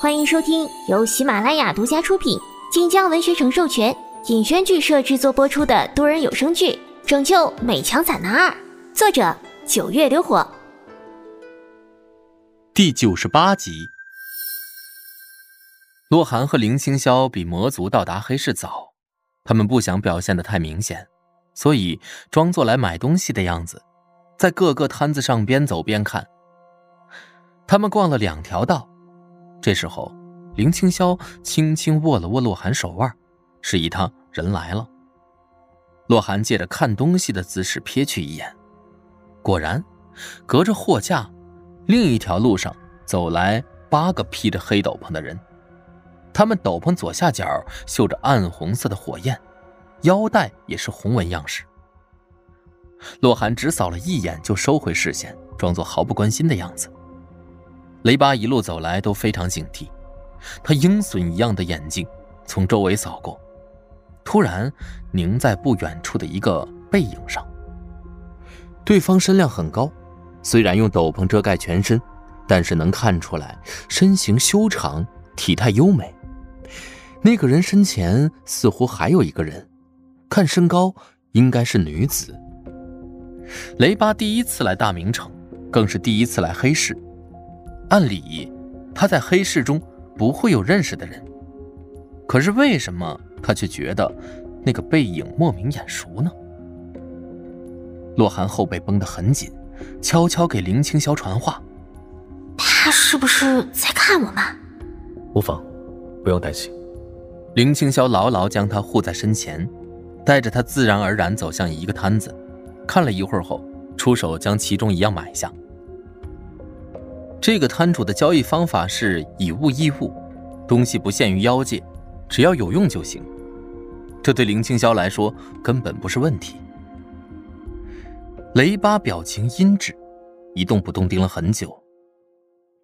欢迎收听由喜马拉雅独家出品、晋江文学城授权、尹轩剧社制作播出的多人有声剧《拯救美强惨男二》，作者九月流火，第九十八集。洛寒和林清霄比魔族到达黑市早，他们不想表现的太明显，所以装作来买东西的样子，在各个摊子上边走边看。他们逛了两条道。这时候，林青霄轻轻握了握洛寒手腕，示意他人来了。洛寒借着看东西的姿势瞥去一眼，果然，隔着货架，另一条路上走来八个披着黑斗篷的人，他们斗篷左下角绣着暗红色的火焰，腰带也是红纹样式。洛寒只扫了一眼，就收回视线，装作毫不关心的样子。雷巴一路走来都非常警惕，他鹰隼一样的眼睛从周围扫过，突然凝在不远处的一个背影上。对方身量很高，虽然用斗篷遮盖全身，但是能看出来身形修长，体态优美。那个人身前似乎还有一个人，看身高应该是女子。雷巴第一次来大明城，更是第一次来黑市。按理，他在黑市中不会有认识的人，可是为什么他却觉得那个背影莫名眼熟呢？洛寒后背绷得很紧，悄悄给林青霄传话：“他是不是在看我们？”“无妨，不用担心。”林青霄牢牢将他护在身前，带着他自然而然走向一个摊子，看了一会儿后，出手将其中一样买下。这个摊主的交易方法是以物易物，东西不限于妖界，只要有用就行。这对林青霄来说根本不是问题。雷巴表情阴鸷，一动不动盯了很久。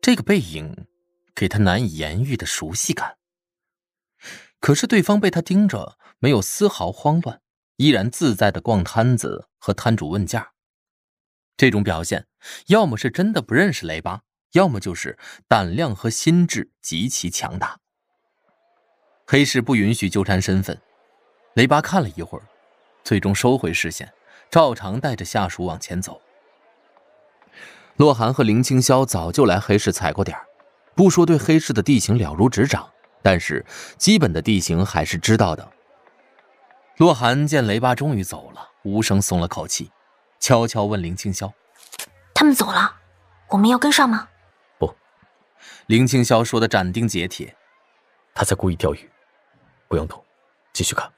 这个背影给他难以言喻的熟悉感。可是对方被他盯着，没有丝毫慌乱，依然自在的逛摊子和摊主问价。这种表现，要么是真的不认识雷巴。要么就是胆量和心智极其强大。黑市不允许纠缠身份，雷巴看了一会儿，最终收回视线，照常带着下属往前走。洛寒和林青霄早就来黑市踩过点不说对黑市的地形了如指掌，但是基本的地形还是知道的。洛寒见雷巴终于走了，无声松了口气，悄悄问林青霄：“他们走了，我们要跟上吗？”林青霄说的斩钉截铁：“他在故意钓鱼，不用动，继续看。”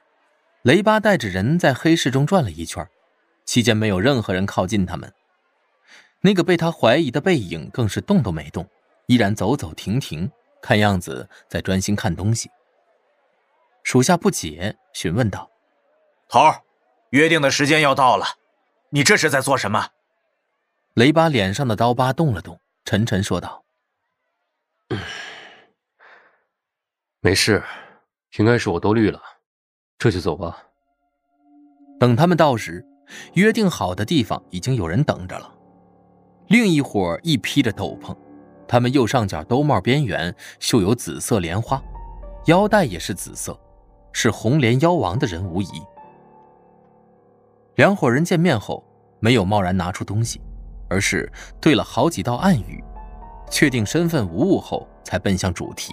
雷巴带着人在黑市中转了一圈，期间没有任何人靠近他们。那个被他怀疑的背影更是动都没动，依然走走停停，看样子在专心看东西。属下不解，询问道：“头儿，约定的时间要到了，你这是在做什么？”雷巴脸上的刀疤动了动，沉沉说道。没事，应该是我多虑了，这就走吧。等他们到时，约定好的地方已经有人等着了。另一伙一披着斗篷，他们右上角兜帽边缘绣有紫色莲花，腰带也是紫色，是红莲妖王的人无疑。两伙人见面后，没有贸然拿出东西，而是对了好几道暗语。确定身份无误后，才奔向主题。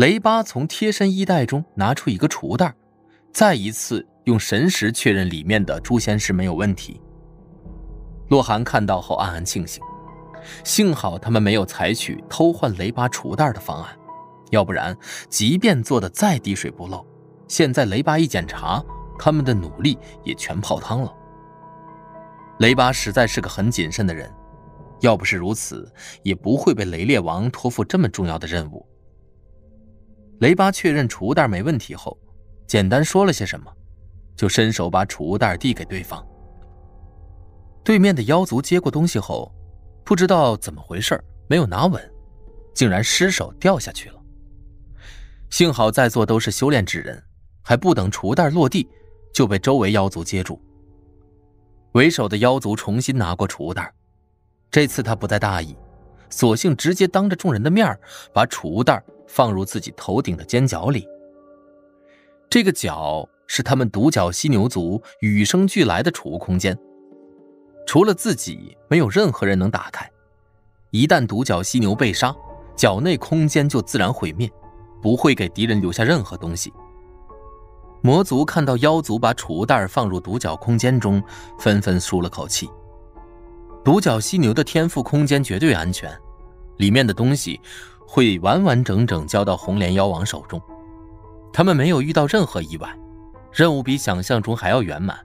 雷巴从贴身衣袋中拿出一个储物袋，再一次用神识确认里面的诛仙石没有问题。洛寒看到后暗暗庆幸，幸好他们没有采取偷换雷巴储物袋的方案，要不然即便做的再滴水不漏，现在雷巴一检查，他们的努力也全泡汤了。雷巴实在是个很谨慎的人。要不是如此，也不会被雷烈王托付这么重要的任务。雷巴确认储物袋没问题后，简单说了些什么，就伸手把储物袋递给对方。对面的妖族接过东西后，不知道怎么回事，没有拿稳，竟然失手掉下去了。幸好在座都是修炼之人，还不等储物袋落地，就被周围妖族接住。为首的妖族重新拿过储物袋。这次他不再大意，索性直接当着众人的面把储物袋放入自己头顶的尖角里。这个角是他们独角犀牛族与生俱来的储物空间，除了自己，没有任何人能打开。一旦独角犀牛被杀，角内空间就自然毁灭，不会给敌人留下任何东西。魔族看到妖族把储物袋放入独角空间中，纷纷舒了口气。独角犀牛的天赋空间绝对安全，里面的东西会完完整整交到红莲妖王手中。他们没有遇到任何意外，任务比想象中还要圆满，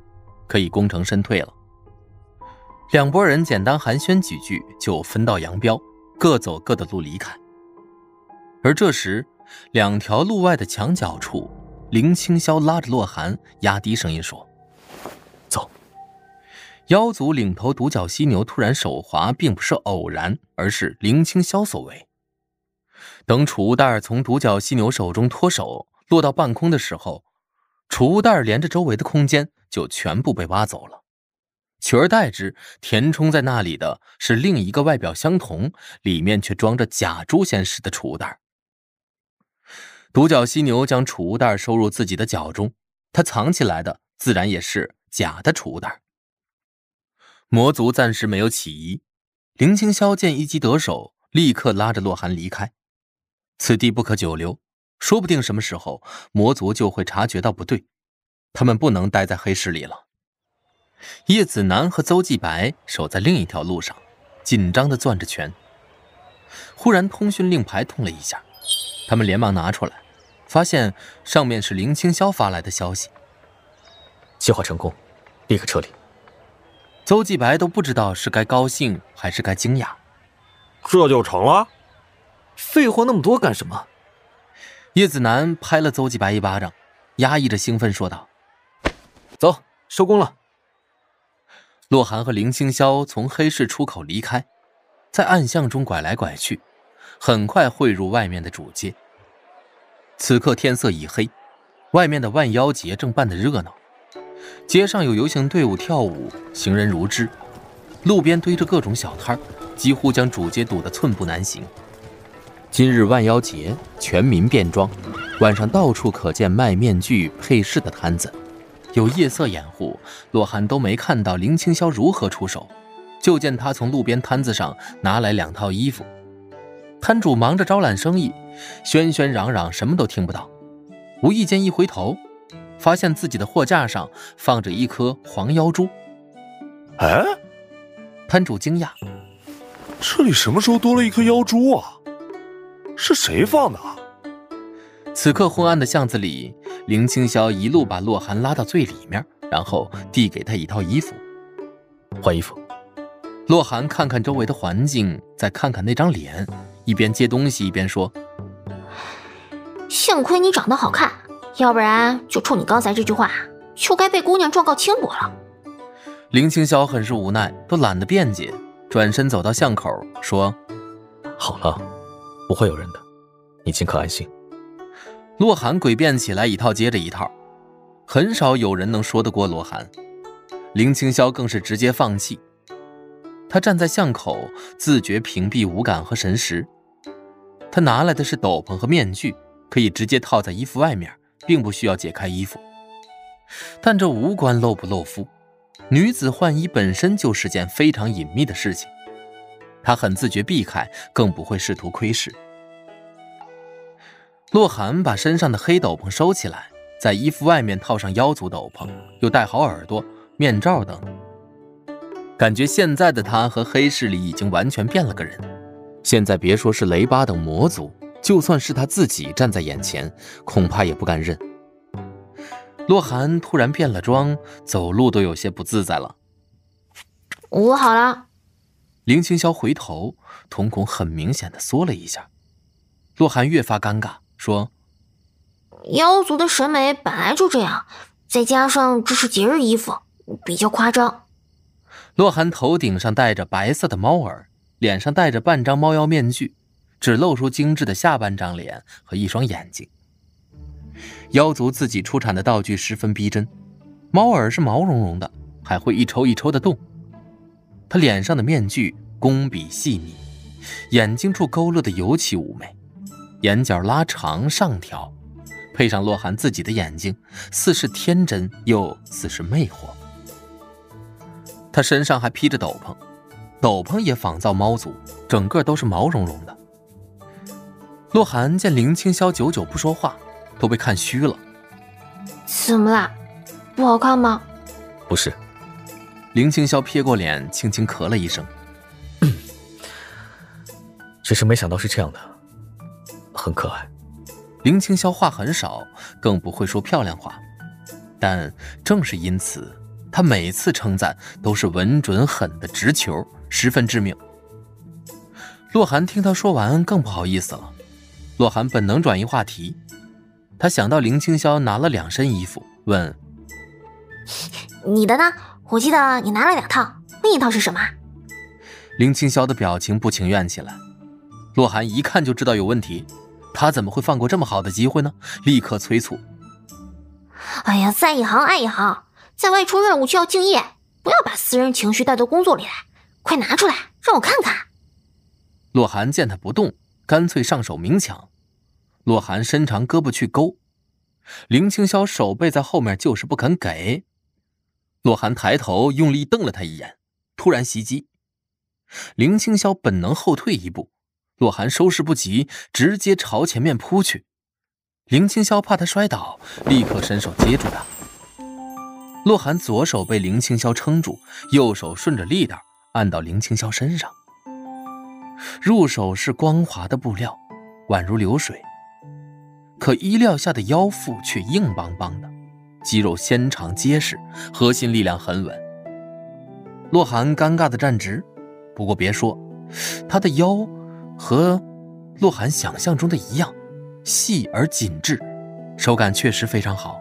可以功成身退了。两拨人简单寒暄几句，就分道扬镳，各走各的路离开。而这时，两条路外的墙角处。林青霄拉着洛寒，压低声音说：“走。”妖族领头独角犀牛突然手滑，并不是偶然，而是林青霄所为。等储物袋从独角犀牛手中脱手，落到半空的时候，储物袋连着周围的空间就全部被挖走了，取而代之，填充在那里的是另一个外表相同，里面却装着假诛仙石的储物袋。独角犀牛将储物袋收入自己的脚中，他藏起来的自然也是假的储物袋。魔族暂时没有起疑，林青霄见一击得手，立刻拉着洛寒离开。此地不可久留，说不定什么时候魔族就会察觉到不对，他们不能待在黑市里了。叶子楠和邹继白守在另一条路上，紧张的攥着拳。忽然，通讯令牌痛了一下，他们连忙拿出来。发现上面是林青霄发来的消息。计划成功，立刻撤离。邹继白都不知道是该高兴还是该惊讶。这就成了？废话那么多干什么？叶子楠拍了邹继白一巴掌，压抑着兴奋说道：“走，收工了。”洛寒和林清霄从黑市出口离开，在暗巷中拐来拐去，很快汇入外面的主街。此刻天色已黑，外面的万妖节正办得热闹，街上有游行队伍跳舞，行人如织，路边堆着各种小摊几乎将主街堵得寸步难行。今日万妖节，全民变装，晚上到处可见卖面具、配饰的摊子，有夜色掩护，洛寒都没看到林青霄如何出手，就见他从路边摊子上拿来两套衣服。摊主忙着招揽生意，喧喧嚷嚷，什么都听不到。无意间一回头，发现自己的货架上放着一颗黄妖珠。哎，摊主惊讶：“这里什么时候多了一颗妖珠啊？是谁放的？”此刻昏暗的巷子里，林青霄一路把洛寒拉到最里面，然后递给他一套衣服，换衣服。洛寒看看周围的环境，再看看那张脸。一边接东西一边说：“幸亏你长得好看，要不然就冲你刚才这句话，就该被姑娘状告轻薄了。”林青霄很是无奈，都懒得辩解，转身走到巷口说：“好了，不会有人的，你尽可安心。”洛寒诡辩起来，一套接着一套，很少有人能说得过洛寒。林青霄更是直接放弃。他站在巷口，自觉屏蔽五感和神识。他拿来的是斗篷和面具，可以直接套在衣服外面，并不需要解开衣服。但这无关露不露肤，女子换衣本身就是件非常隐秘的事情。他很自觉避开，更不会试图窥视。洛寒把身上的黑斗篷收起来，在衣服外面套上妖族斗篷，又戴好耳朵、面罩等，感觉现在的他和黑市里已经完全变了个人。现在别说是雷巴等魔族，就算是他自己站在眼前，恐怕也不敢认。洛寒突然变了装，走路都有些不自在了。我好了。林青霄回头，瞳孔很明显的缩了一下。洛寒越发尴尬，说：“妖族的审美本来就这样，再加上这是节日衣服，比较夸张。”洛寒头顶上戴着白色的猫耳。脸上戴着半张猫妖面具，只露出精致的下半张脸和一双眼睛。妖族自己出产的道具十分逼真，猫耳是毛茸茸的，还会一抽一抽的动。他脸上的面具工笔细腻，眼睛处勾勒的尤其妩媚，眼角拉长上挑，配上洛寒自己的眼睛，似是天真又似是魅惑。他身上还披着斗篷，斗篷也仿造猫族，整个都是毛茸茸的。洛寒见林青霄久久不说话，都被看虚了。怎么啦？不好看吗？不是。林青霄撇过脸，轻轻咳了一声。只是没想到是这样的，很可爱。林青霄话很少，更不会说漂亮话，但正是因此，他每次称赞都是稳准狠的直球，十分致命。洛寒听他说完，更不好意思了。洛寒本能转移话题，他想到林青霄拿了两身衣服，问：“你的呢？”我记得你拿了两套，另一套是什么？林青霄的表情不情愿起来。洛寒一看就知道有问题，他怎么会放过这么好的机会呢？立刻催促：“哎呀，在一行爱一行，在外出任务就要敬业，不要把私人情绪带到工作里来。快拿出来，让我看看。”洛寒见他不动，干脆上手明抢。洛寒伸长胳膊去勾，林青霄手背在后面就是不肯给。洛寒抬头，用力瞪了他一眼，突然袭击。林青霄本能后退一步，洛寒收拾不及，直接朝前面扑去。林青霄怕他摔倒，立刻伸手接住他。洛寒左手被林青霄撑住，右手顺着力道按到林青霄身上。入手是光滑的布料，宛如流水，可衣料下的腰腹却硬邦邦的。肌肉纤长结实，核心力量很稳。洛寒尴尬的站直，不过别说，他的腰和洛寒想象中的一样，细而紧致，手感确实非常好。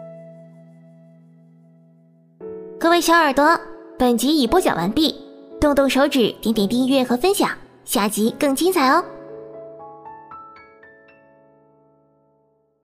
各位小耳朵，本集已播讲完毕，动动手指，点点订阅和分享，下集更精彩哦！